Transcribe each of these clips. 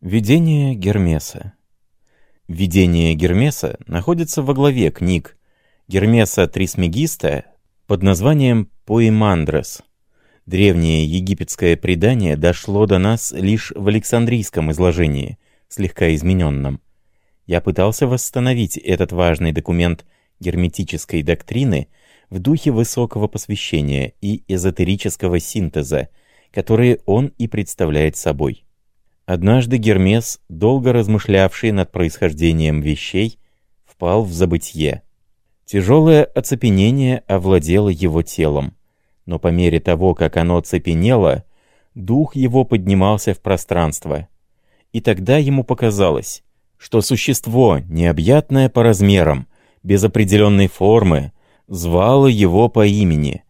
Видение Гермеса Видение Гермеса находится во главе книг Гермеса Трисмегиста под названием «Поимандрос». Древнее египетское предание дошло до нас лишь в Александрийском изложении, слегка измененном. Я пытался восстановить этот важный документ герметической доктрины в духе высокого посвящения и эзотерического синтеза, которые он и представляет собой. Однажды Гермес, долго размышлявший над происхождением вещей, впал в забытье. Тяжелое оцепенение овладело его телом, но по мере того, как оно цепенело, дух его поднимался в пространство. И тогда ему показалось, что существо, необъятное по размерам, без определенной формы, звало его по имени.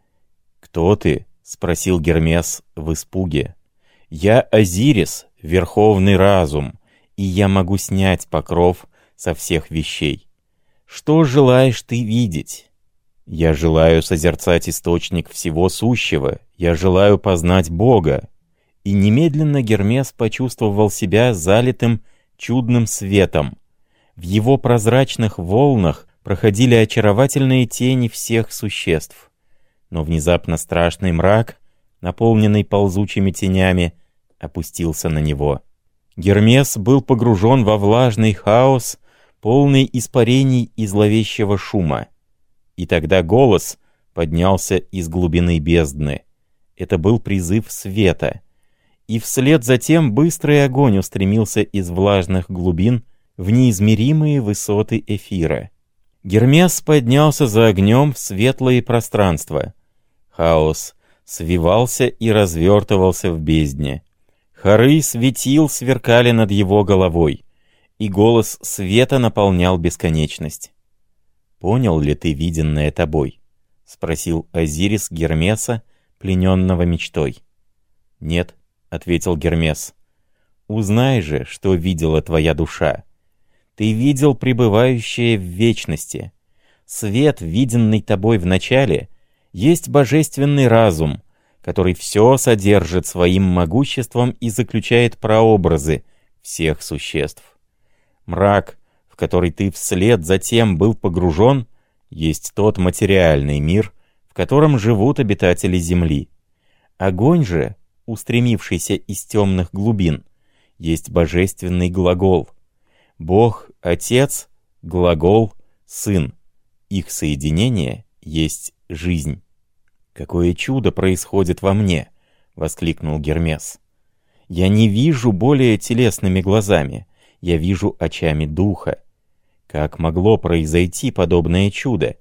«Кто ты?» — спросил Гермес в испуге. «Я Азирис, верховный разум, и я могу снять покров со всех вещей. Что желаешь ты видеть? Я желаю созерцать источник всего сущего, я желаю познать Бога. И немедленно Гермес почувствовал себя залитым чудным светом. В его прозрачных волнах проходили очаровательные тени всех существ. Но внезапно страшный мрак, наполненный ползучими тенями, опустился на него. Гермес был погружен во влажный хаос, полный испарений и зловещего шума. И тогда голос поднялся из глубины бездны. Это был призыв света. И вслед за тем быстрый огонь устремился из влажных глубин в неизмеримые высоты эфира. Гермес поднялся за огнем в светлое пространство. Хаос свивался и развертывался в бездне. Хоры светил сверкали над его головой, и голос света наполнял бесконечность. «Понял ли ты виденное тобой?» — спросил Азирис Гермеса, плененного мечтой. «Нет», — ответил Гермес. «Узнай же, что видела твоя душа. Ты видел пребывающее в вечности. Свет, виденный тобой в начале, есть божественный разум — который все содержит своим могуществом и заключает прообразы всех существ. Мрак, в который ты вслед за тем был погружен, есть тот материальный мир, в котором живут обитатели Земли. Огонь же, устремившийся из темных глубин, есть божественный глагол. Бог — Отец, глагол — Сын. Их соединение есть жизнь. «Какое чудо происходит во мне!» — воскликнул Гермес. «Я не вижу более телесными глазами, я вижу очами духа. Как могло произойти подобное чудо?»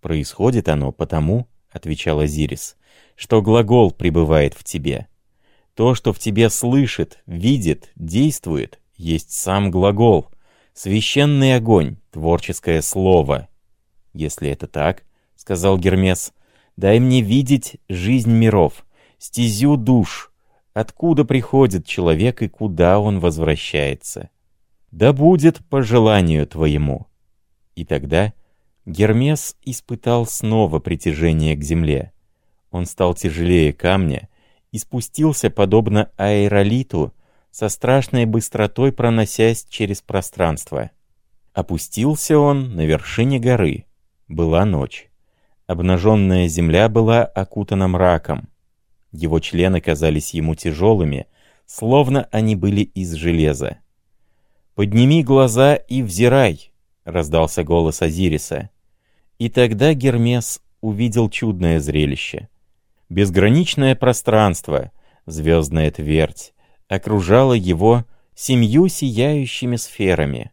«Происходит оно потому, — отвечал Азирис, — что глагол пребывает в тебе. То, что в тебе слышит, видит, действует, есть сам глагол, священный огонь, творческое слово». «Если это так, — сказал Гермес, — Дай мне видеть жизнь миров, стезю душ, откуда приходит человек и куда он возвращается. Да будет по желанию твоему. И тогда Гермес испытал снова притяжение к земле. Он стал тяжелее камня и спустился, подобно аэролиту, со страшной быстротой проносясь через пространство. Опустился он на вершине горы. Была ночь. Обнаженная земля была окутана мраком. Его члены казались ему тяжелыми, словно они были из железа. «Подними глаза и взирай!» — раздался голос Азириса. И тогда Гермес увидел чудное зрелище. Безграничное пространство, звездная твердь, окружало его семью сияющими сферами.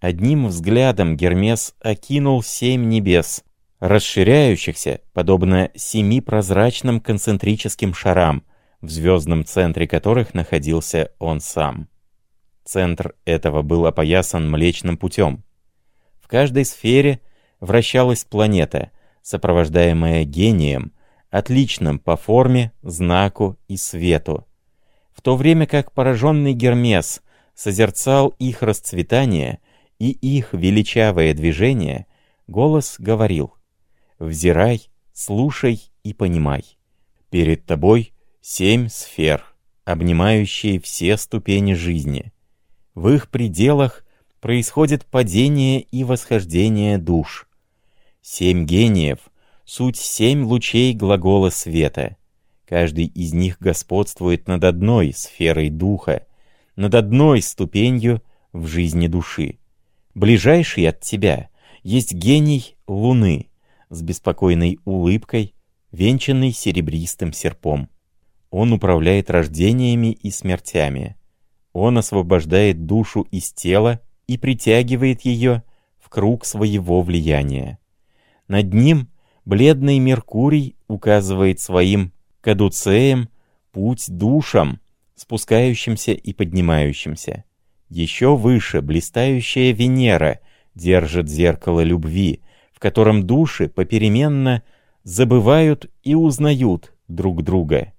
Одним взглядом Гермес окинул семь небес, расширяющихся, подобно семи прозрачным концентрическим шарам, в звездном центре которых находился он сам. Центр этого был опоясан Млечным путем. В каждой сфере вращалась планета, сопровождаемая гением, отличным по форме, знаку и свету. В то время как пораженный Гермес созерцал их расцветание и их величавое движение, голос говорил Взирай, слушай и понимай. Перед тобой семь сфер. обнимающие все ступени жизни. В их пределах происходит падение и восхождение душ. Семь гениев — суть семь лучей глагола света. Каждый из них господствует над одной сферой духа, над одной ступенью в жизни души. Ближайший от тебя есть гений Луны с беспокойной улыбкой, венчанный серебристым серпом. Он управляет рождениями и смертями. Он освобождает душу из тела и притягивает ее в круг своего влияния. Над ним бледный Меркурий указывает своим кадуцеем путь душам, спускающимся и поднимающимся. Еще выше блистающая Венера держит зеркало любви, в котором души попеременно забывают и узнают друг друга.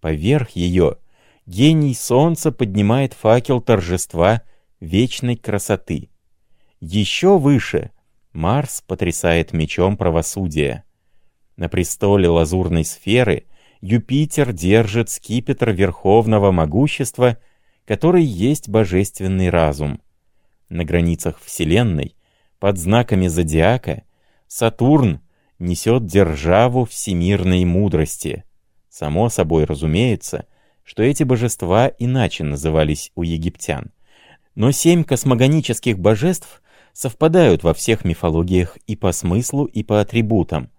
Поверх ее гений солнца поднимает факел торжества вечной красоты. Еще выше Марс потрясает мечом правосудия. На престоле лазурной сферы Юпитер держит скипетр верховного могущества, который есть божественный разум. На границах Вселенной, под знаками зодиака, Сатурн несет державу всемирной мудрости. Само собой разумеется, что эти божества иначе назывались у египтян. Но семь космогонических божеств совпадают во всех мифологиях и по смыслу, и по атрибутам.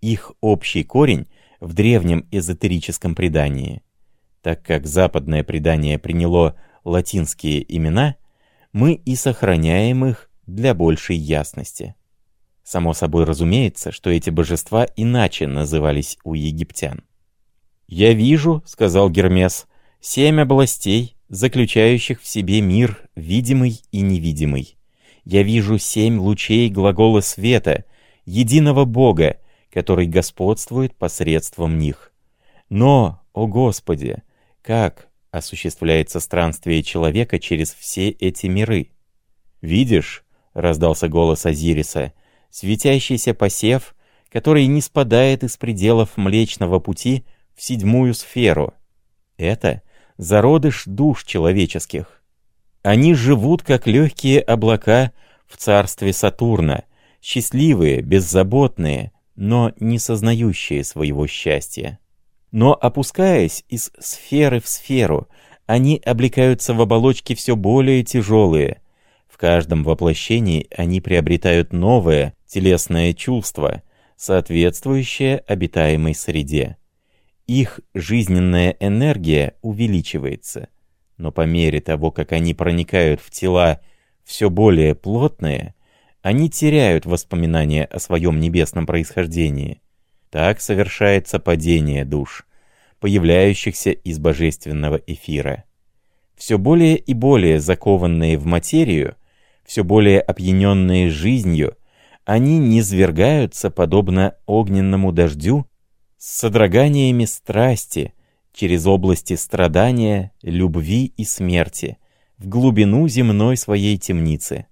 Их общий корень в древнем эзотерическом предании. Так как западное предание приняло латинские имена, мы и сохраняем их для большей ясности. Само собой разумеется, что эти божества иначе назывались у египтян. «Я вижу», — сказал Гермес, — «семь областей, заключающих в себе мир видимый и невидимый. Я вижу семь лучей глагола света, единого Бога, который господствует посредством них. Но, о Господи, как осуществляется странствие человека через все эти миры? «Видишь», — раздался голос Азириса, — «светящийся посев, который не спадает из пределов Млечного Пути в седьмую сферу. Это зародыш душ человеческих. Они живут, как легкие облака в царстве Сатурна, счастливые, беззаботные, но не сознающие своего счастья. Но опускаясь из сферы в сферу, они облекаются в оболочки все более тяжелые. Каждом воплощении они приобретают новое телесное чувство, соответствующее обитаемой среде. Их жизненная энергия увеличивается, но по мере того, как они проникают в тела все более плотные, они теряют воспоминания о своем небесном происхождении. Так совершается падение душ, появляющихся из божественного эфира. Все более и более закованные в материю, все более опьяненные жизнью, они низвергаются, подобно огненному дождю, с содроганиями страсти, через области страдания, любви и смерти, в глубину земной своей темницы.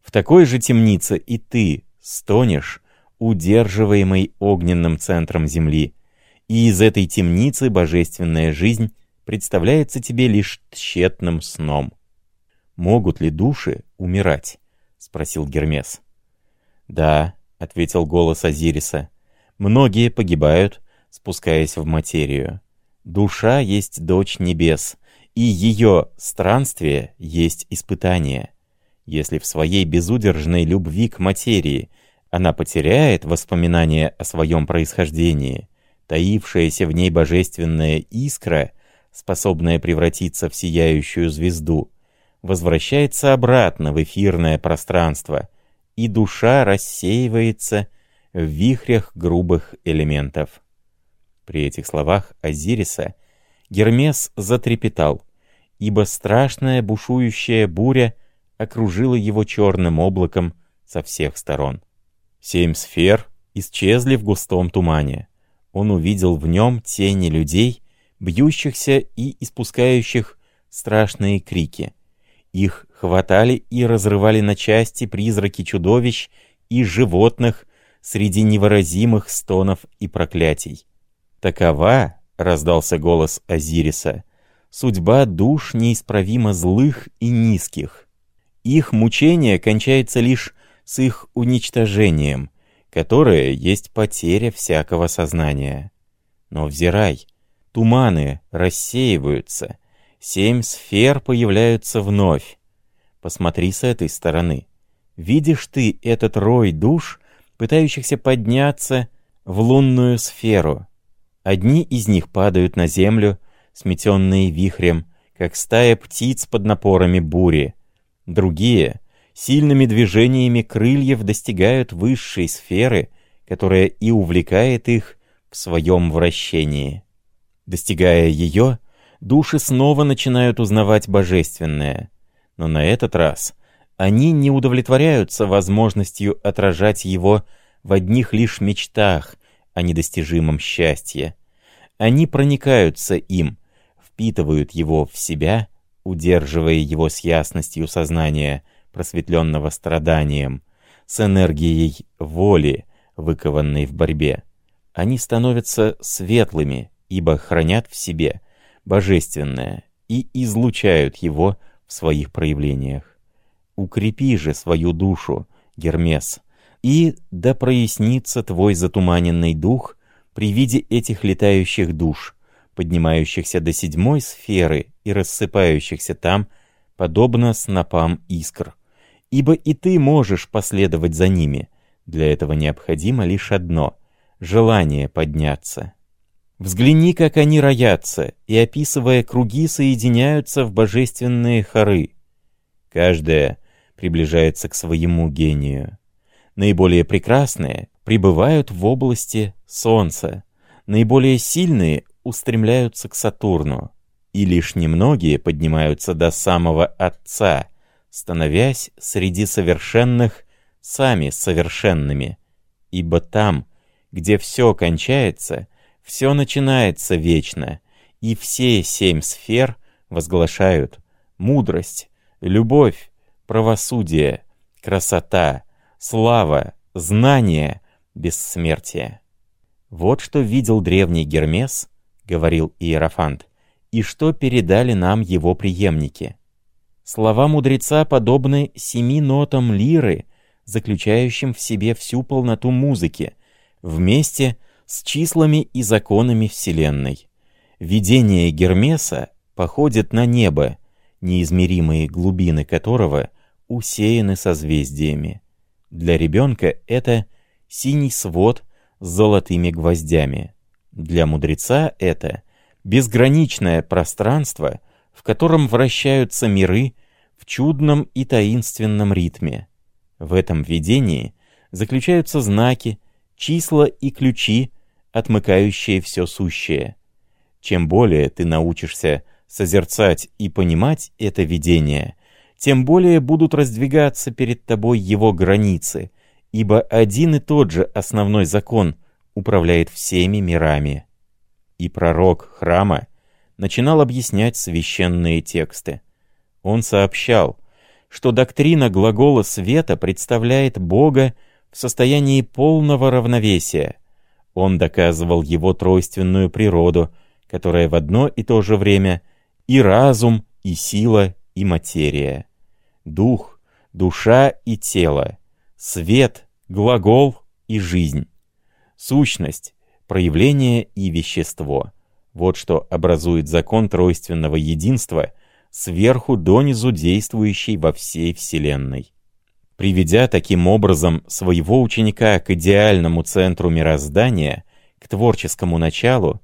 В такой же темнице и ты стонешь, удерживаемый огненным центром земли, и из этой темницы божественная жизнь представляется тебе лишь тщетным сном. «Могут ли души умирать?» — спросил Гермес. «Да», — ответил голос Азириса, — «многие погибают, спускаясь в материю. Душа есть дочь небес, и ее странствие есть испытание. Если в своей безудержной любви к материи она потеряет воспоминания о своем происхождении, таившаяся в ней божественная искра, способная превратиться в сияющую звезду, возвращается обратно в эфирное пространство, и душа рассеивается в вихрях грубых элементов. При этих словах Азириса Гермес затрепетал, ибо страшная бушующая буря окружила его черным облаком со всех сторон. Семь сфер исчезли в густом тумане. Он увидел в нем тени людей, бьющихся и испускающих страшные крики. Их хватали и разрывали на части призраки чудовищ и животных среди невыразимых стонов и проклятий. «Такова», — раздался голос Азириса, — судьба душ неисправимо злых и низких. Их мучение кончается лишь с их уничтожением, которое есть потеря всякого сознания. Но взирай, туманы рассеиваются, семь сфер появляются вновь. Посмотри с этой стороны. Видишь ты этот рой душ, пытающихся подняться в лунную сферу. Одни из них падают на землю, сметенные вихрем, как стая птиц под напорами бури. Другие сильными движениями крыльев достигают высшей сферы, которая и увлекает их в своем вращении. Достигая ее, души снова начинают узнавать божественное. Но на этот раз они не удовлетворяются возможностью отражать его в одних лишь мечтах о недостижимом счастье. Они проникаются им, впитывают его в себя, удерживая его с ясностью сознания, просветленного страданием, с энергией воли, выкованной в борьбе. Они становятся светлыми, ибо хранят в себе божественное и излучают его в своих проявлениях. Укрепи же свою душу, Гермес, и да прояснится твой затуманенный дух при виде этих летающих душ, поднимающихся до седьмой сферы и рассыпающихся там, подобно снопам искр. Ибо и ты можешь последовать за ними. Для этого необходимо лишь одно — желание подняться. Взгляни, как они роятся, и, описывая круги, соединяются в божественные хоры. Каждая приближается к своему гению. Наиболее прекрасные пребывают в области Солнца, наиболее сильные устремляются к Сатурну, и лишь немногие поднимаются до самого Отца, становясь среди совершенных сами совершенными, ибо там, где все кончается, все начинается вечно, и все семь сфер возглашают мудрость, любовь, правосудие, красота, слава, знание, бессмертие. Вот что видел древний Гермес, говорил Иерофант, и что передали нам его преемники. Слова мудреца подобны семи нотам лиры, заключающим в себе всю полноту музыки, вместе с числами и законами Вселенной. Видение Гермеса походит на небо, неизмеримые глубины которого усеяны созвездиями. Для ребенка это синий свод с золотыми гвоздями. Для мудреца это безграничное пространство, в котором вращаются миры в чудном и таинственном ритме. В этом видении заключаются знаки, числа и ключи, отмыкающие все сущее. Чем более ты научишься созерцать и понимать это видение, тем более будут раздвигаться перед тобой его границы, ибо один и тот же основной закон управляет всеми мирами. И пророк храма начинал объяснять священные тексты. Он сообщал, что доктрина глагола света представляет Бога в состоянии полного равновесия. Он доказывал его тройственную природу, которая в одно и то же время и разум, и сила, и материя дух, душа и тело, свет, глагол и жизнь, сущность, проявление и вещество. Вот что образует закон тройственного единства, сверху донизу действующий во всей Вселенной. Приведя таким образом своего ученика к идеальному центру мироздания, к творческому началу,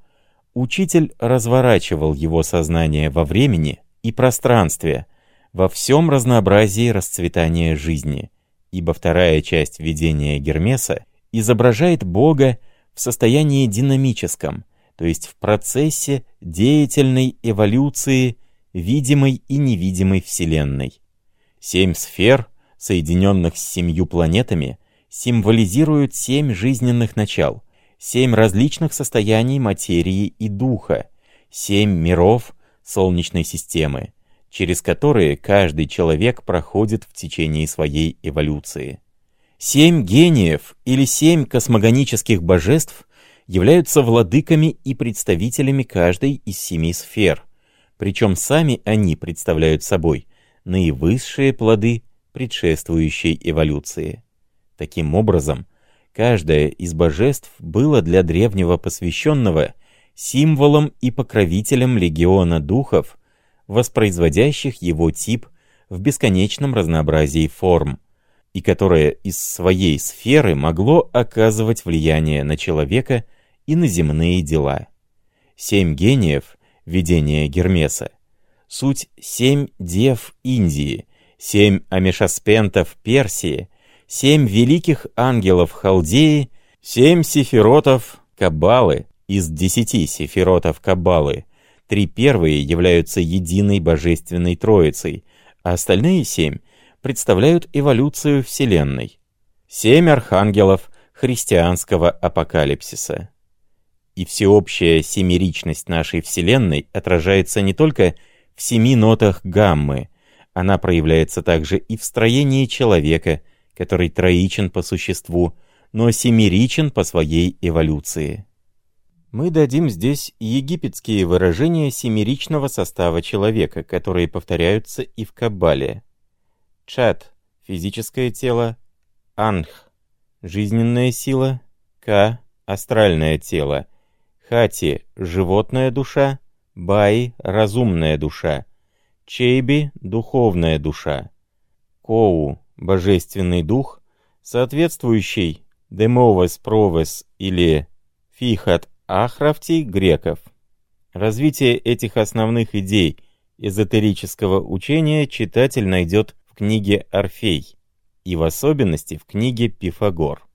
учитель разворачивал его сознание во времени и пространстве – во всем разнообразии расцветания жизни, ибо вторая часть видения Гермеса изображает Бога в состоянии динамическом, то есть в процессе деятельной эволюции видимой и невидимой Вселенной. Семь сфер, соединенных с семью планетами, символизируют семь жизненных начал, семь различных состояний материи и духа, семь миров Солнечной системы, через которые каждый человек проходит в течение своей эволюции. Семь гениев или семь космогонических божеств являются владыками и представителями каждой из семи сфер, причем сами они представляют собой наивысшие плоды предшествующей эволюции. Таким образом, каждое из божеств было для древнего посвященного символом и покровителем легиона духов, воспроизводящих его тип в бесконечном разнообразии форм, и которое из своей сферы могло оказывать влияние на человека и на земные дела. Семь гениев, видения Гермеса, суть семь дев Индии, семь амешаспентов Персии, семь великих ангелов Халдеи, семь сефиротов Каббалы из десяти сефиротов Каббалы. Три первые являются единой божественной троицей, а остальные семь представляют эволюцию Вселенной. Семь архангелов христианского апокалипсиса. И всеобщая семеричность нашей Вселенной отражается не только в семи нотах гаммы, она проявляется также и в строении человека, который троичен по существу, но семеричен по своей эволюции. Мы дадим здесь египетские выражения семеричного состава человека, которые повторяются и в Каббале. Чат — физическое тело, Анх — жизненная сила, Ка — астральное тело, Хати — животная душа, Бай — разумная душа, Чейби — духовная душа, Коу — божественный дух, соответствующий Демовес Провес или Фихат Ахрафти греков. Развитие этих основных идей эзотерического учения читатель найдет в книге «Орфей» и в особенности в книге «Пифагор».